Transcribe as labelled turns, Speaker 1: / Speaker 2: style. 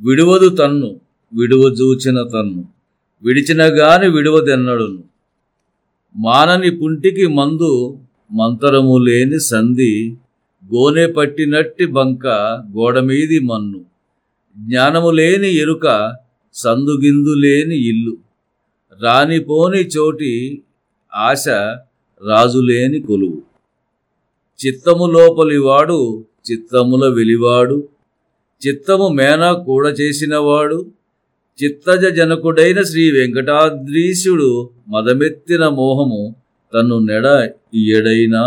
Speaker 1: విడువదు తన్ను విడువజూచిన తన్ను విడిచిన గాని విడువదెన్నడును. మానని పుంటికి మందు మంతరము లేని సంధి గోనె పట్టినట్టి బంక గోడమీది మన్ను జ్ఞానము లేని ఎరుక సందుగిందు లేని ఇల్లు రానిపోని చోటి ఆశ రాజులేని కొలువు. చిత్తము లోపలివాడు చిత్తముల వెలివాడు చిత్తము మేన కూడ చేసినవాడు చిత్తజ జనకుడైన శ్రీ వెంకటాద్రీశుడు మదమెత్తిన మోహము తను నెడ ఇయడైనా